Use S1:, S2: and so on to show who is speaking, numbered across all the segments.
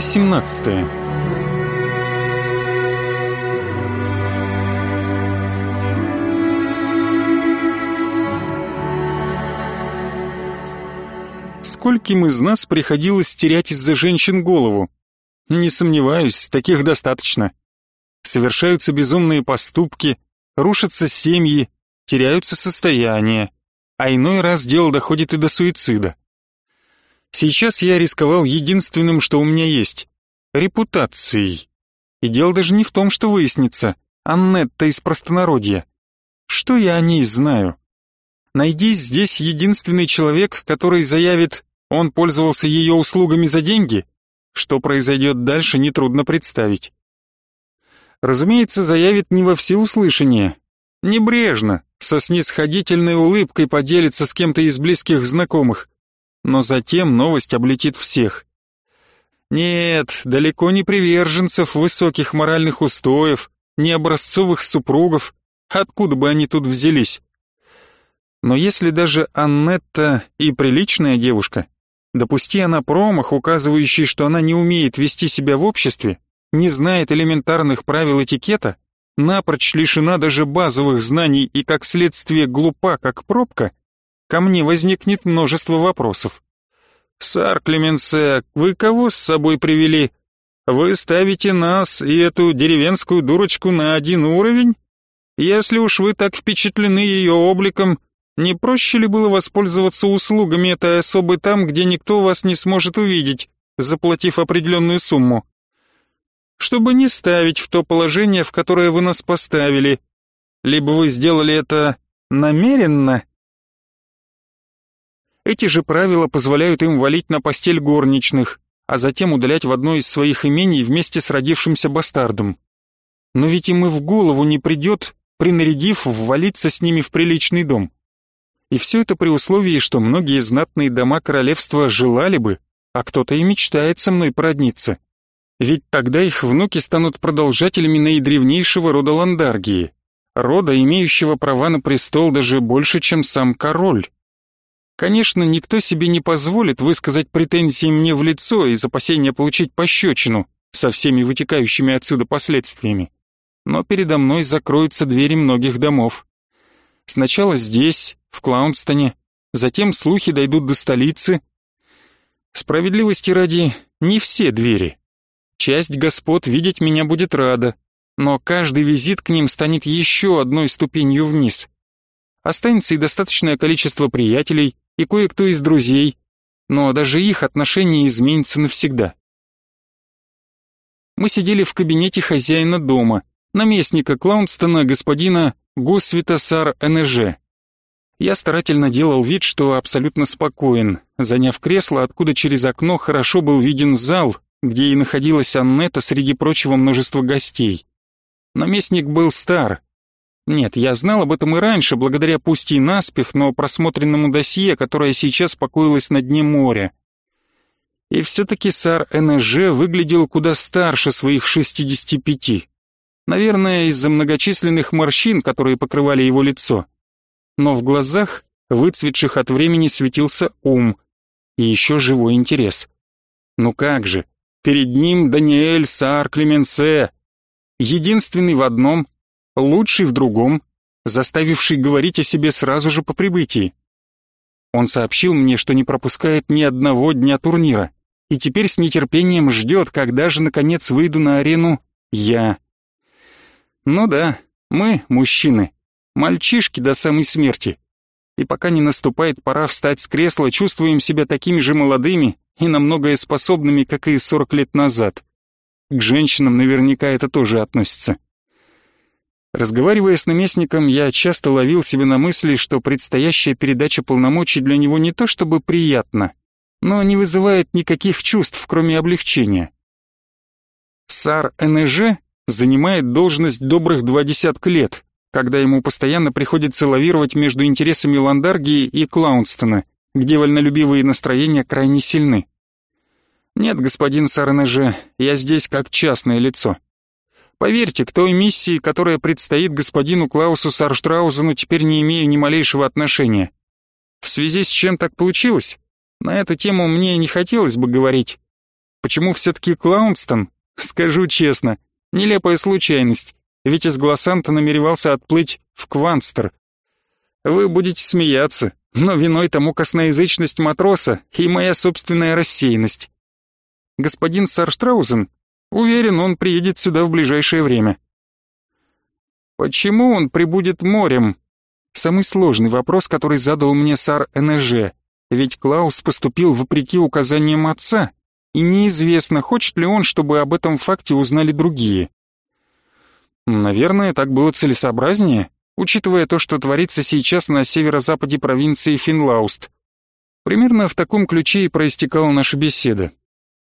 S1: Глава 17 Скольким из нас приходилось терять из-за женщин голову? Не сомневаюсь, таких достаточно. Совершаются безумные поступки, рушатся семьи, теряются состояния, а иной раз дело доходит и до суицида. Сейчас я рисковал единственным, что у меня есть — репутацией. И дело даже не в том, что выяснится, Аннетта из простонародья. Что я о ней знаю? Найди здесь единственный человек, который заявит, он пользовался ее услугами за деньги, что произойдет дальше, нетрудно представить. Разумеется, заявит не во всеуслышание. Небрежно, со снисходительной улыбкой поделится с кем-то из близких знакомых, но затем новость облетит всех. Нет, далеко не приверженцев высоких моральных устоев, не образцовых супругов, откуда бы они тут взялись. Но если даже Аннетта и приличная девушка, допусти она промах, указывающий, что она не умеет вести себя в обществе, не знает элементарных правил этикета, напрочь лишена даже базовых знаний и, как следствие, глупа, как пробка, ко мне возникнет множество вопросов. «Сар Клеменсе, вы кого с собой привели? Вы ставите нас и эту деревенскую дурочку на один уровень? Если уж вы так впечатлены ее обликом, не проще ли было воспользоваться услугами этой особы там, где никто вас не сможет увидеть, заплатив определенную сумму? Чтобы не ставить в то положение, в которое вы нас поставили. Либо вы сделали это намеренно, эти же правила позволяют им валить на постель горничных, а затем удалять в одно из своих имений вместе с родившимся бастардом. Но ведь им и в голову не придет, принарядив, ввалиться с ними в приличный дом. И все это при условии, что многие знатные дома королевства желали бы, а кто-то и мечтает со мной породниться. Ведь тогда их внуки станут продолжателями наидревнейшего рода Ландаргии, рода, имеющего права на престол даже больше, чем сам король. Конечно, никто себе не позволит высказать претензии мне в лицо из опасения получить пощечину со всеми вытекающими отсюда последствиями. Но передо мной закроются двери многих домов. Сначала здесь, в Клаунстоне, затем слухи дойдут до столицы. Справедливости ради, не все двери. Часть господ видеть меня будет рада, но каждый визит к ним станет еще одной ступенью вниз. Останется и достаточное количество приятелей, и кое-кто из друзей, но даже их отношение изменится навсегда. Мы сидели в кабинете хозяина дома, наместника Клаунстона господина Госвита Сар НЖ. Я старательно делал вид, что абсолютно спокоен, заняв кресло, откуда через окно хорошо был виден зал, где и находилась Аннета среди прочего множества гостей. Наместник был стар, нет, я знал об этом и раньше, благодаря пусть наспех, но просмотренному досье, которое сейчас покоилось на дне моря. И все-таки сар НЖ выглядел куда старше своих 65. Наверное, из-за многочисленных морщин, которые покрывали его лицо. Но в глазах, выцветших от времени, светился ум. И еще живой интерес. Ну как же, перед ним Даниэль Саар Клеменсе, единственный в одном, лучший в другом, заставивший говорить о себе сразу же по прибытии. Он сообщил мне, что не пропускает ни одного дня турнира, и теперь с нетерпением ждет, когда же, наконец, выйду на арену я. Ну да, мы, мужчины, мальчишки до самой смерти. И пока не наступает пора встать с кресла, чувствуем себя такими же молодыми и на многое способными, как и 40 лет назад. К женщинам наверняка это тоже относится. Разговаривая с наместником, я часто ловил себе на мысли, что предстоящая передача полномочий для него не то чтобы приятна, но не вызывает никаких чувств, кроме облегчения. Сар НЖ занимает должность добрых два десятка лет, когда ему постоянно приходится лавировать между интересами Ландаргии и Клаунстона, где вольнолюбивые настроения крайне сильны. Нет, господин Сар НЖ, я здесь как частное лицо. Поверьте, к той миссии, которая предстоит господину Клаусу Сарштраузену, теперь не имею ни малейшего отношения. В связи с чем так получилось? На эту тему мне не хотелось бы говорить. Почему все-таки Клаунстон? Скажу честно, нелепая случайность, ведь из Глассанта намеревался отплыть в Кванстер. Вы будете смеяться, но виной тому косноязычность матроса и моя собственная рассеянность. Господин Сарштраузен, уверен, он приедет сюда в ближайшее время. Почему он прибудет морем? Самый сложный вопрос, который задал мне Сар НЖ, ведь Клаус поступил вопреки указаниям отца, и неизвестно, хочет ли он, чтобы об этом факте узнали другие. Наверное, так было целесообразнее, учитывая то, что творится сейчас на северо-западе провинции Финлауст. Примерно в таком ключе и проистекала наша беседа.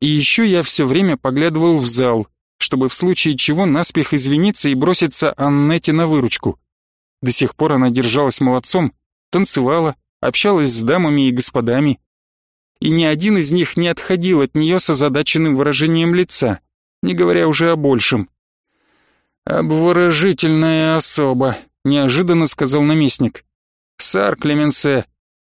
S1: И еще я все время поглядывал в зал, чтобы в случае чего наспех извиниться и броситься Аннете на выручку. До сих пор она держалась молодцом, танцевала, общалась с дамами и господами. И ни один из них не отходил от нее с озадаченным выражением лица, не говоря уже о большем. «Обворожительная особа», — неожиданно сказал наместник. «Сар Клеменсе,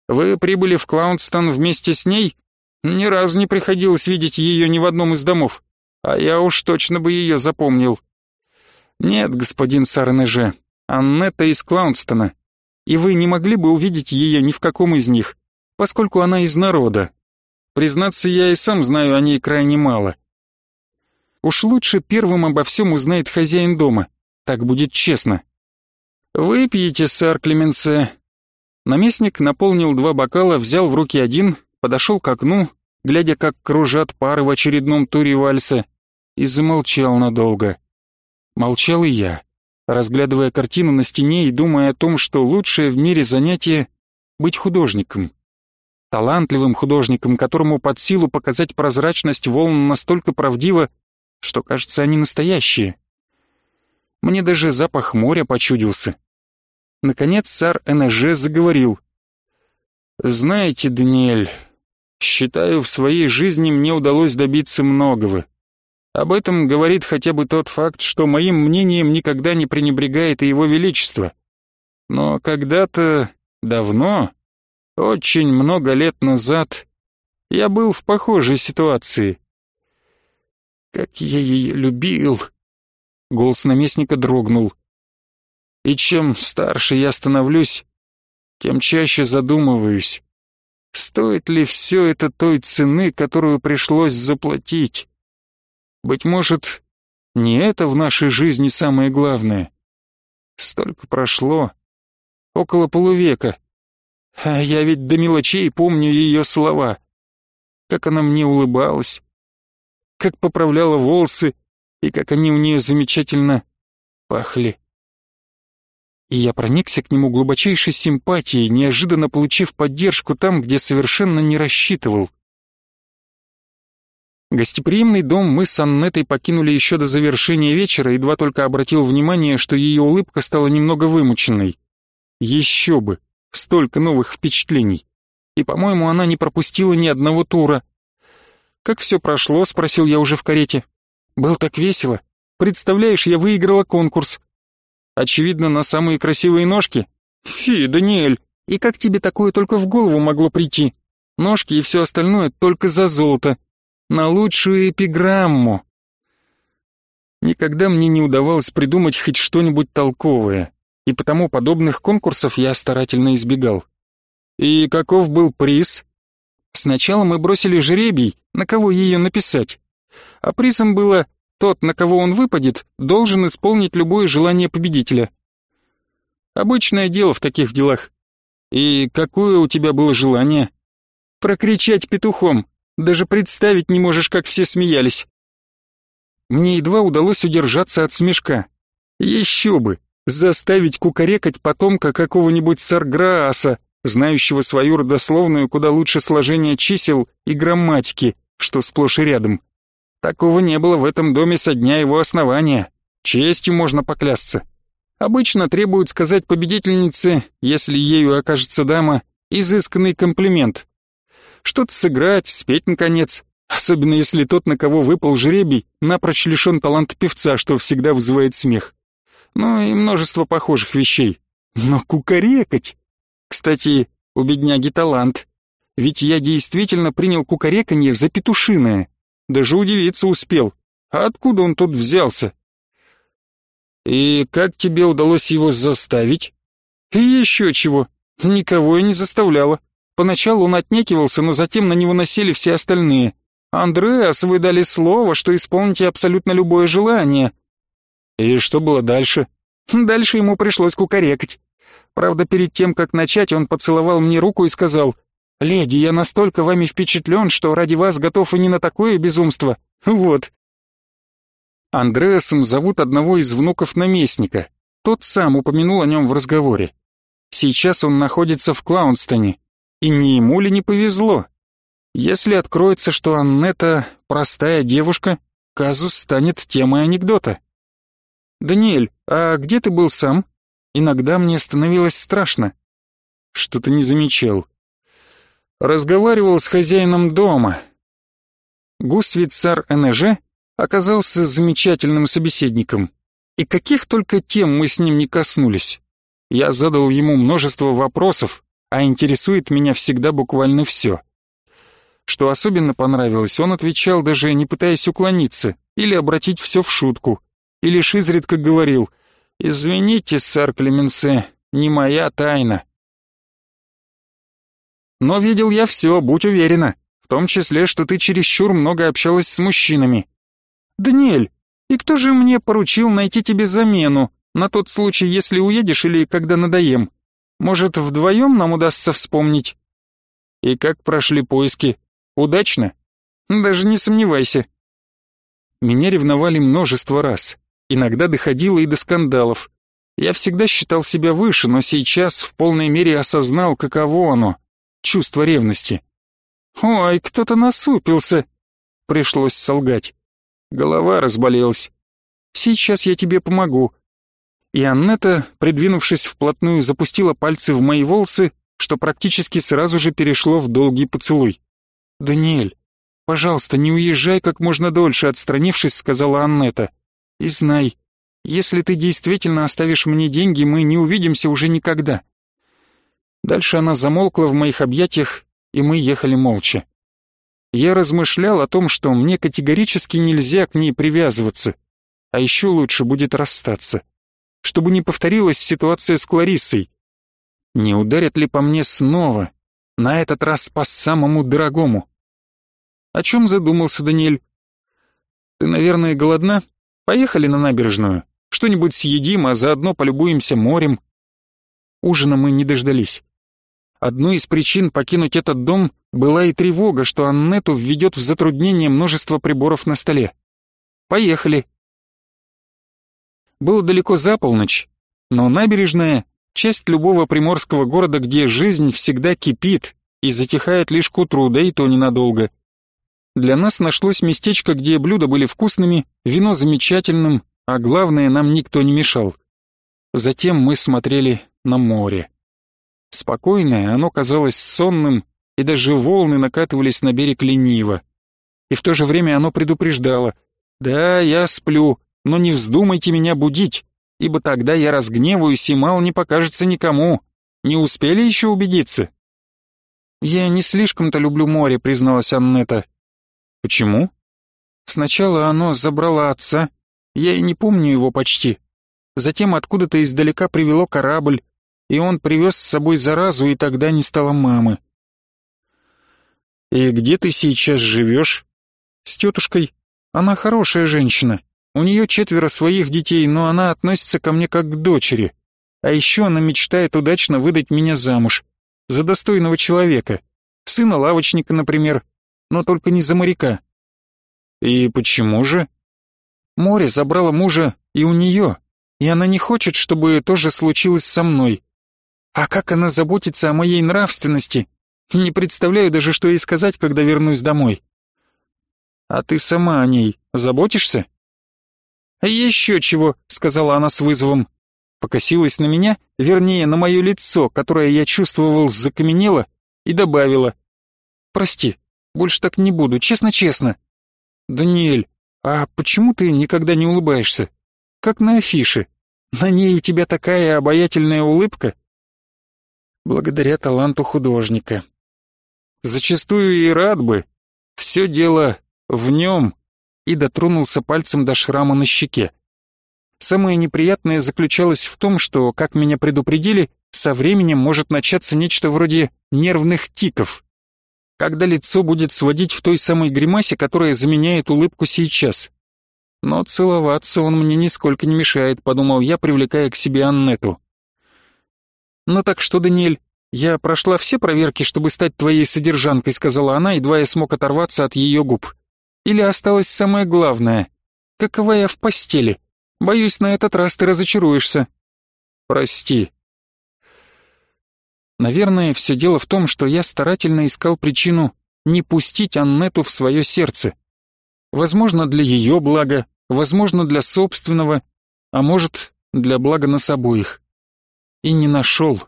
S1: вы прибыли в Клаунстон вместе с ней? Ни разу не приходилось видеть ее ни в одном из домов, а я уж точно бы ее запомнил». «Нет, господин Сарнеже, Аннетта из Клаунстона, и вы не могли бы увидеть ее ни в каком из них, поскольку она из народа. Признаться, я и сам знаю о ней крайне мало. Уж лучше первым обо всем узнает хозяин дома, так будет честно. «Выпьете, сэр Клеменсе». Наместник наполнил два бокала, взял в руки один, подошел к окну, глядя, как кружат пары в очередном туре вальса, и замолчал надолго. Молчал и я разглядывая картину на стене и думая о том, что лучшее в мире занятие — быть художником. Талантливым художником, которому под силу показать прозрачность волн настолько правдиво, что, кажется, они настоящие. Мне даже запах моря почудился. Наконец сар НЖ заговорил. «Знаете, Даниэль, считаю, в своей жизни мне удалось добиться многого. Об этом говорит хотя бы тот факт, что моим мнением никогда не пренебрегает и его величество. Но когда-то, давно, очень много лет назад, я был в похожей ситуации. Как я ее любил! Голос наместника дрогнул. И чем старше я становлюсь, тем чаще задумываюсь, стоит ли все это той цены, которую пришлось заплатить. Быть может, не это в нашей жизни самое главное. Столько прошло, около полувека, а я ведь до мелочей помню ее слова. Как она мне улыбалась, как поправляла волосы и как они у нее замечательно пахли. И я проникся к нему глубочайшей симпатией, неожиданно получив поддержку там, где совершенно не рассчитывал. Гостеприимный дом мы с Аннетой покинули еще до завершения вечера, едва только обратил внимание, что ее улыбка стала немного вымученной. Еще бы, столько новых впечатлений. И, по-моему, она не пропустила ни одного тура. «Как все прошло?» — спросил я уже в карете. «Был так весело. Представляешь, я выиграла конкурс. Очевидно, на самые красивые ножки. Фи, Даниэль, и как тебе такое только в голову могло прийти? Ножки и все остальное только за золото на лучшую эпиграмму. Никогда мне не удавалось придумать хоть что-нибудь толковое, и потому подобных конкурсов я старательно избегал. И каков был приз? Сначала мы бросили жребий, на кого ее написать. А призом было тот, на кого он выпадет, должен исполнить любое желание победителя. Обычное дело в таких делах. И какое у тебя было желание? Прокричать петухом. Даже представить не можешь, как все смеялись. Мне едва удалось удержаться от смешка. Еще бы, заставить кукарекать потомка какого-нибудь сарграаса, знающего свою родословную куда лучше сложения чисел и грамматики, что сплошь и рядом. Такого не было в этом доме со дня его основания. Честью можно поклясться. Обычно требуют сказать победительнице, если ею окажется дама, изысканный комплимент, что-то сыграть, спеть наконец. Особенно если тот, на кого выпал жребий, напрочь лишен таланта певца, что всегда вызывает смех. Ну и множество похожих вещей. Но кукарекать! Кстати, у бедняги талант. Ведь я действительно принял кукареканье за петушиное. Даже удивиться успел. А откуда он тут взялся? И как тебе удалось его заставить? И еще чего, никого я не заставляла. Поначалу он отнекивался, но затем на него насели все остальные. «Андреас, вы дали слово, что исполните абсолютно любое желание». И что было дальше? Дальше ему пришлось кукарекать. Правда, перед тем, как начать, он поцеловал мне руку и сказал, «Леди, я настолько вами впечатлен, что ради вас готов и не на такое безумство. Вот». Андреасом зовут одного из внуков наместника. Тот сам упомянул о нем в разговоре. Сейчас он находится в Клаунстоне. И не ему ли не повезло? Если откроется, что Аннета простая девушка, казус станет темой анекдота. «Даниэль, а где ты был сам?» Иногда мне становилось страшно. Что-то не замечал. Разговаривал с хозяином дома. Гусвицар НЖ оказался замечательным собеседником. И каких только тем мы с ним не коснулись. Я задал ему множество вопросов, а интересует меня всегда буквально все. Что особенно понравилось, он отвечал, даже не пытаясь уклониться или обратить все в шутку, и лишь изредка говорил «Извините, сэр Клеменсе, не моя тайна». Но видел я все, будь уверена, в том числе, что ты чересчур много общалась с мужчинами. Даниэль, и кто же мне поручил найти тебе замену, на тот случай, если уедешь или когда надоем? Может, вдвоем нам удастся вспомнить? И как прошли поиски? Удачно? Даже не сомневайся. Меня ревновали множество раз. Иногда доходило и до скандалов. Я всегда считал себя выше, но сейчас в полной мере осознал, каково оно — чувство ревности. «Ой, кто-то насупился!» Пришлось солгать. Голова разболелась. «Сейчас я тебе помогу». И Аннета, придвинувшись вплотную, запустила пальцы в мои волосы, что практически сразу же перешло в долгий поцелуй. «Даниэль, пожалуйста, не уезжай как можно дольше», — отстранившись, сказала Аннета. И знай, если ты действительно оставишь мне деньги, мы не увидимся уже никогда. Дальше она замолкла в моих объятиях, и мы ехали молча. Я размышлял о том, что мне категорически нельзя к ней привязываться, а еще лучше будет расстаться, чтобы не повторилась ситуация с Клариссой. Не ударят ли по мне снова, на этот раз по самому дорогому? О чем задумался Даниэль? Ты, наверное, голодна? Поехали на набережную, что-нибудь съедим, а заодно полюбуемся морем. Ужина мы не дождались. Одной из причин покинуть этот дом была и тревога, что Аннету введет в затруднение множество приборов на столе. Поехали. Было далеко за полночь, но набережная — часть любого приморского города, где жизнь всегда кипит и затихает лишь к утру, да и то ненадолго. Для нас нашлось местечко, где блюда были вкусными, вино замечательным, а главное, нам никто не мешал. Затем мы смотрели на море. Спокойное, оно казалось сонным, и даже волны накатывались на берег лениво. И в то же время оно предупреждало. «Да, я сплю, но не вздумайте меня будить, ибо тогда я разгневаюсь и мало не покажется никому. Не успели еще убедиться?» «Я не слишком-то люблю море», — призналась Аннета. Почему? Сначала оно забрало отца, я и не помню его почти. Затем откуда-то издалека привело корабль, и он привез с собой заразу, и тогда не стало мамы. «И где ты сейчас живешь?» «С тетушкой. Она хорошая женщина. У нее четверо своих детей, но она относится ко мне как к дочери. А еще она мечтает удачно выдать меня замуж. За достойного человека. Сына лавочника, например, но только не за моряка. И почему же? Море забрало мужа и у нее, и она не хочет, чтобы то же случилось со мной. А как она заботится о моей нравственности? Не представляю даже, что ей сказать, когда вернусь домой. А ты сама о ней заботишься? «Еще чего», — сказала она с вызовом. Покосилась на меня, вернее, на мое лицо, которое я чувствовал закаменело, и добавила. «Прости, больше так не буду, честно-честно. Даниэль, а почему ты никогда не улыбаешься? Как на афише. На ней у тебя такая обаятельная улыбка. Благодаря таланту художника. Зачастую и рад бы. Все дело в нем, и дотронулся пальцем до шрама на щеке. Самое неприятное заключалось в том, что, как меня предупредили, со временем может начаться нечто вроде нервных тиков, когда лицо будет сводить в той самой гримасе, которая заменяет улыбку сейчас. Но целоваться он мне нисколько не мешает, подумал я, привлекая к себе Аннету. «Ну так что, Даниэль, я прошла все проверки, чтобы стать твоей содержанкой», сказала она, едва я смог оторваться от ее губ. «Или осталось самое главное? Какова я в постели? Боюсь, на этот раз ты разочаруешься». «Прости». Наверное, все дело в том, что я старательно искал причину не пустить Аннету в свое сердце. Возможно, для ее блага, возможно, для собственного, а может, для блага нас обоих и не нашел.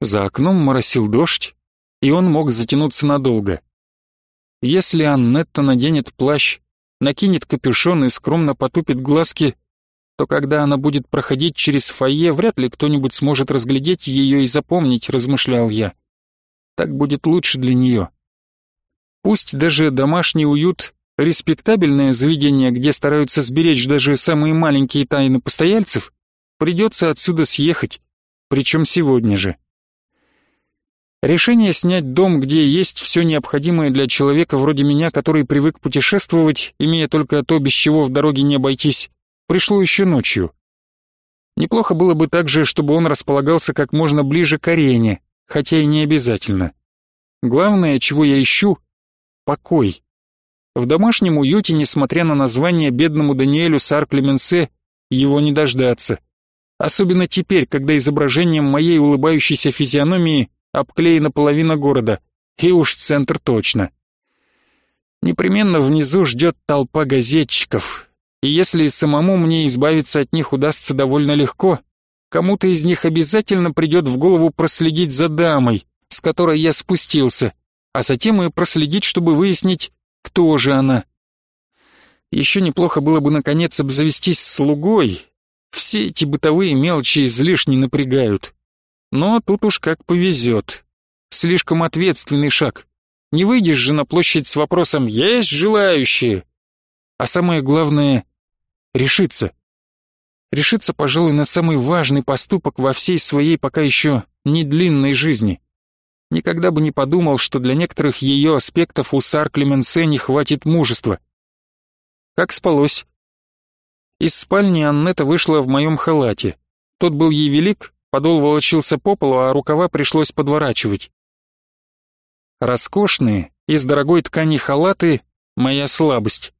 S1: За окном моросил дождь, и он мог затянуться надолго. Если Аннетта наденет плащ, накинет капюшон и скромно потупит глазки, то когда она будет проходить через фойе, вряд ли кто-нибудь сможет разглядеть ее и запомнить, размышлял я. Так будет лучше для нее. Пусть даже домашний уют респектабельное заведение, где стараются сберечь даже самые маленькие тайны постояльцев, придется отсюда съехать, причем сегодня же. Решение снять дом, где есть все необходимое для человека вроде меня, который привык путешествовать, имея только то, без чего в дороге не обойтись, пришло еще ночью. Неплохо было бы также, чтобы он располагался как можно ближе к арене, хотя и не обязательно. Главное, чего я ищу — покой. В домашнем уюте, несмотря на название бедному Даниэлю Сар-Клеменсе, его не дождаться. Особенно теперь, когда изображением моей улыбающейся физиономии обклеена половина города, и уж центр точно. Непременно внизу ждет толпа газетчиков, и если самому мне избавиться от них удастся довольно легко, кому-то из них обязательно придет в голову проследить за дамой, с которой я спустился, а затем и проследить, чтобы выяснить, кто же она? Еще неплохо было бы наконец обзавестись слугой. Все эти бытовые мелочи излишне напрягают. Но тут уж как повезет. Слишком ответственный шаг. Не выйдешь же на площадь с вопросом «Есть желающие?» А самое главное — решиться. Решиться, пожалуй, на самый важный поступок во всей своей пока еще не длинной жизни. Никогда бы не подумал, что для некоторых ее аспектов у Сар Клеменсе не хватит мужества. Как спалось? Из спальни Аннета вышла в моем халате. Тот был ей велик, подол волочился по полу, а рукава пришлось подворачивать. Роскошные, из дорогой ткани халаты — моя слабость.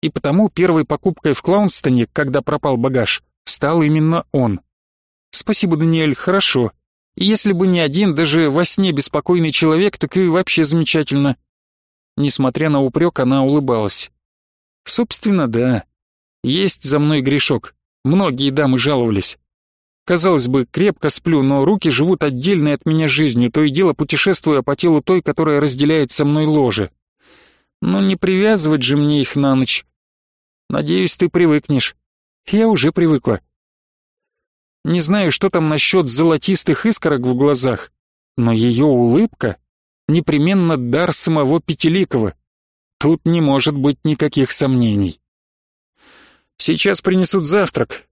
S1: И потому первой покупкой в Клаунстоне, когда пропал багаж, стал именно он. Спасибо, Даниэль, хорошо. И если бы не один, даже во сне беспокойный человек, так и вообще замечательно. Несмотря на упрек, она улыбалась. Собственно, да. Есть за мной грешок. Многие дамы жаловались. Казалось бы, крепко сплю, но руки живут отдельной от меня жизнью, то и дело путешествуя по телу той, которая разделяет со мной ложе. Но не привязывать же мне их на ночь. Надеюсь, ты привыкнешь. Я уже привыкла. Не знаю, что там насчет золотистых искорок в глазах, но ее улыбка — непременно дар самого Пятиликова. Тут не может быть никаких сомнений. Сейчас принесут завтрак.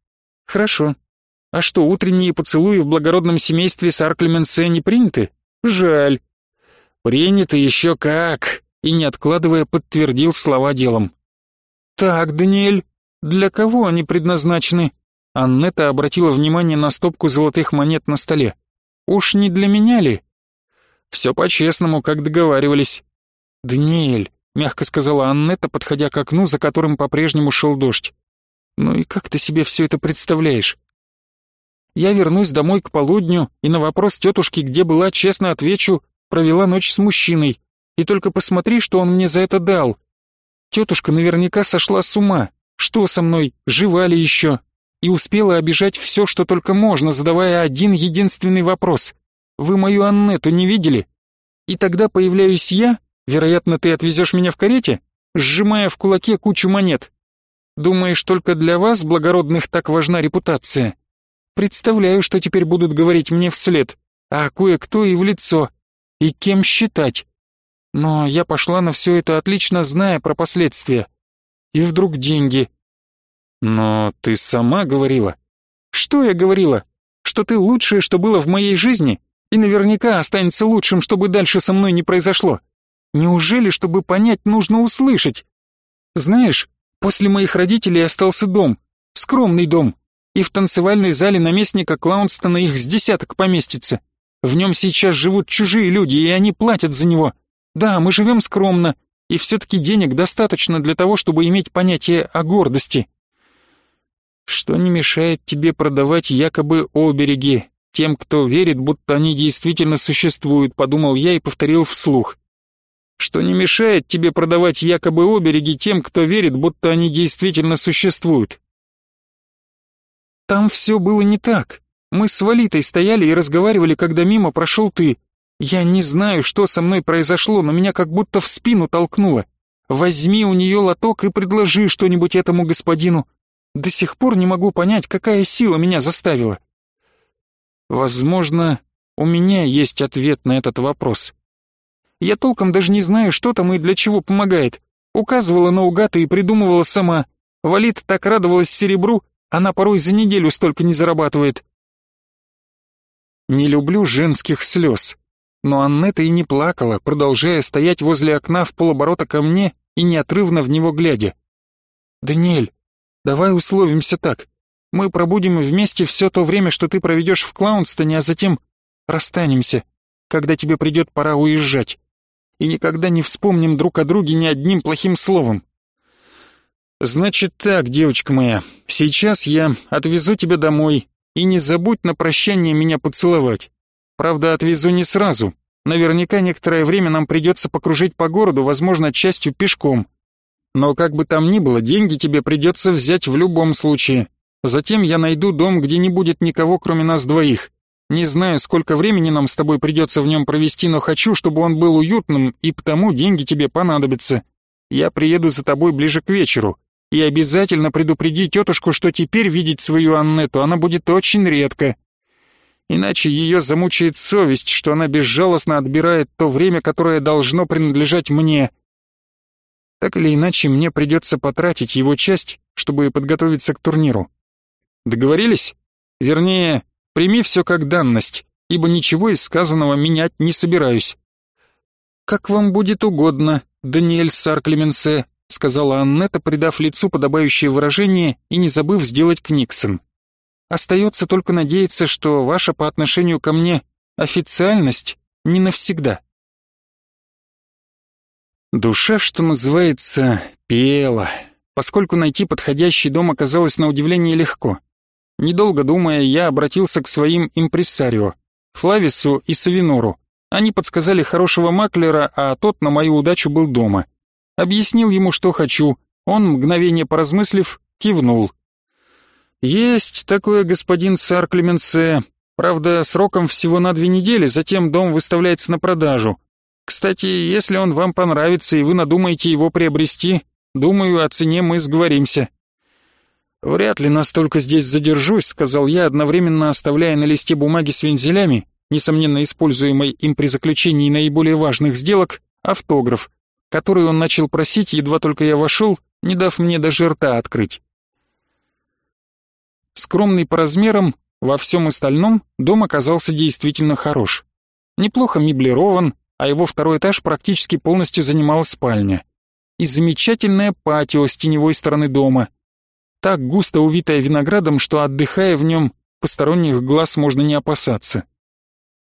S1: Хорошо. А что, утренние поцелуи в благородном семействе Сарклеменсе не приняты? Жаль. Приняты еще как, и не откладывая подтвердил слова делом. Так, Даниэль, для кого они предназначены? Аннета обратила внимание на стопку золотых монет на столе. «Уж не для меня ли?» «Все по-честному, как договаривались». «Даниэль», — мягко сказала Аннета, подходя к окну, за которым по-прежнему шел дождь. «Ну и как ты себе все это представляешь?» «Я вернусь домой к полудню, и на вопрос тетушки, где была, честно отвечу, провела ночь с мужчиной. И только посмотри, что он мне за это дал. Тетушка наверняка сошла с ума. Что со мной, жива ли еще?» И успела обижать все, что только можно, задавая один единственный вопрос. «Вы мою Аннету не видели?» И тогда появляюсь я, вероятно, ты отвезешь меня в карете, сжимая в кулаке кучу монет. Думаешь, только для вас, благородных, так важна репутация? Представляю, что теперь будут говорить мне вслед, а кое-кто и в лицо. И кем считать? Но я пошла на все это, отлично зная про последствия. И вдруг деньги. Но ты сама говорила. Что я говорила? Что ты лучшее, что было в моей жизни, и наверняка останется лучшим, чтобы дальше со мной не произошло. Неужели, чтобы понять, нужно услышать? Знаешь, после моих родителей остался дом, скромный дом, и в танцевальной зале наместника Клаунстона их с десяток поместится. В нем сейчас живут чужие люди, и они платят за него. Да, мы живем скромно, и все-таки денег достаточно для того, чтобы иметь понятие о гордости. Что не мешает тебе продавать якобы обереги тем, кто верит, будто они действительно существуют, подумал я и повторил вслух. Что не мешает тебе продавать якобы обереги тем, кто верит, будто они действительно существуют. Там все было не так. Мы с Валитой стояли и разговаривали, когда мимо прошел ты. Я не знаю, что со мной произошло, но меня как будто в спину толкнуло. Возьми у нее лоток и предложи что-нибудь этому господину. До сих пор не могу понять, какая сила меня заставила. Возможно, у меня есть ответ на этот вопрос. Я толком даже не знаю, что там и для чего помогает. Указывала наугад и придумывала сама. Валит так радовалась серебру, она порой за неделю столько не зарабатывает. Не люблю женских слез. Но Аннета и не плакала, продолжая стоять возле окна в полоборота ко мне и неотрывно в него глядя. «Даниэль, давай условимся так. Мы пробудем вместе все то время, что ты проведешь в Клаунстоне, а затем расстанемся, когда тебе придет пора уезжать. И никогда не вспомним друг о друге ни одним плохим словом. Значит так, девочка моя, сейчас я отвезу тебя домой, и не забудь на прощание меня поцеловать. Правда, отвезу не сразу. Наверняка некоторое время нам придется покружить по городу, возможно, частью пешком. Но как бы там ни было, деньги тебе придется взять в любом случае. Затем я найду дом, где не будет никого, кроме нас двоих. Не знаю, сколько времени нам с тобой придется в нем провести, но хочу, чтобы он был уютным, и потому деньги тебе понадобятся. Я приеду за тобой ближе к вечеру. И обязательно предупреди тетушку, что теперь видеть свою Аннету она будет очень редко. Иначе ее замучает совесть, что она безжалостно отбирает то время, которое должно принадлежать мне. Так или иначе, мне придется потратить его часть, чтобы подготовиться к турниру. Договорились? Вернее, прими все как данность, ибо ничего из сказанного менять не собираюсь. «Как вам будет угодно, Даниэль Сар-Клеменсе», сказала Аннета, придав лицу подобающее выражение и не забыв сделать книксон. Остается только надеяться, что ваша по отношению ко мне официальность не навсегда. Душа, что называется, пела, поскольку найти подходящий дом оказалось на удивление легко. Недолго думая, я обратился к своим импрессарио, Флавису и Савинору. Они подсказали хорошего маклера, а тот на мою удачу был дома. Объяснил ему, что хочу. Он, мгновение поразмыслив, кивнул. «Есть такое, господин сар Клеменсе. Правда, сроком всего на две недели, затем дом выставляется на продажу. Кстати, если он вам понравится и вы надумаете его приобрести, думаю, о цене мы сговоримся». «Вряд ли настолько здесь задержусь», — сказал я, одновременно оставляя на листе бумаги с вензелями, несомненно используемой им при заключении наиболее важных сделок, автограф, который он начал просить, едва только я вошел, не дав мне даже рта открыть. Скромный по размерам, во всем остальном дом оказался действительно хорош. Неплохо меблирован, а его второй этаж практически полностью занимала спальня. И замечательное патио с теневой стороны дома. Так густо увитое виноградом, что отдыхая в нем, посторонних глаз можно не опасаться.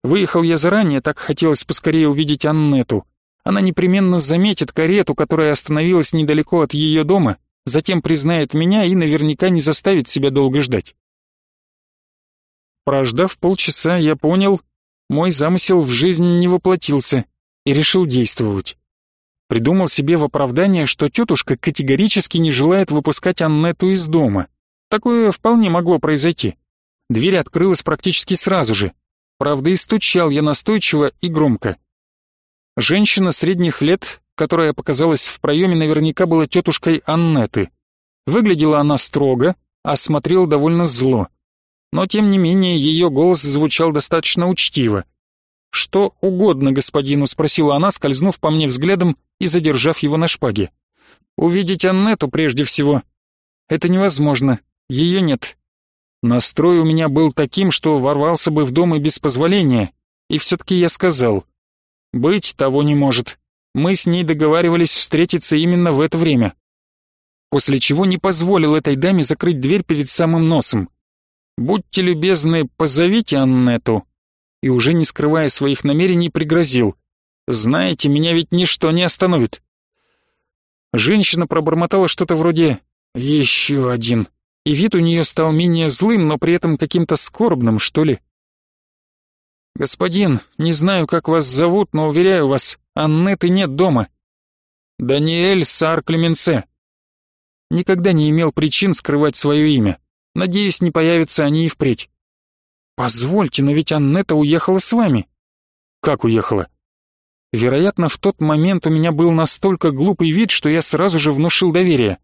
S1: Выехал я заранее, так хотелось поскорее увидеть Аннету. Она непременно заметит карету, которая остановилась недалеко от ее дома, затем признает меня и наверняка не заставит себя долго ждать. Прождав полчаса, я понял, мой замысел в жизни не воплотился и решил действовать. Придумал себе в оправдание, что тетушка категорически не желает выпускать Аннету из дома. Такое вполне могло произойти. Дверь открылась практически сразу же. Правда, и стучал я настойчиво и громко. Женщина средних лет которая показалась в проеме, наверняка была тетушкой Аннеты. Выглядела она строго, а смотрела довольно зло. Но тем не менее ее голос звучал достаточно учтиво. «Что угодно господину», — спросила она, скользнув по мне взглядом и задержав его на шпаге. «Увидеть Аннету прежде всего. Это невозможно. Ее нет. Настрой у меня был таким, что ворвался бы в дом и без позволения. И все-таки я сказал. Быть того не может. Мы с ней договаривались встретиться именно в это время. После чего не позволил этой даме закрыть дверь перед самым носом. «Будьте любезны, позовите Аннету». И уже не скрывая своих намерений, пригрозил. «Знаете, меня ведь ничто не остановит». Женщина пробормотала что-то вроде «Еще один», и вид у нее стал менее злым, но при этом каким-то скорбным, что ли. «Господин, не знаю, как вас зовут, но уверяю вас, Аннеты нет дома». «Даниэль Сар Клеменсе». Никогда не имел причин скрывать свое имя. Надеюсь, не появятся они и впредь. «Позвольте, но ведь Аннета уехала с вами». «Как уехала?» Вероятно, в тот момент у меня был настолько глупый вид, что я сразу же внушил доверие.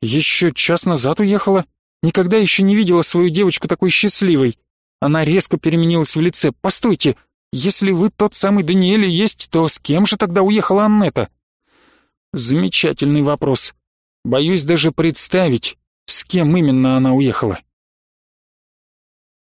S1: Еще час назад уехала. Никогда еще не видела свою девочку такой счастливой. Она резко переменилась в лице. «Постойте, если вы тот самый Даниэль и есть, то с кем же тогда уехала Аннета?» Замечательный вопрос. Боюсь даже представить, с кем именно она уехала.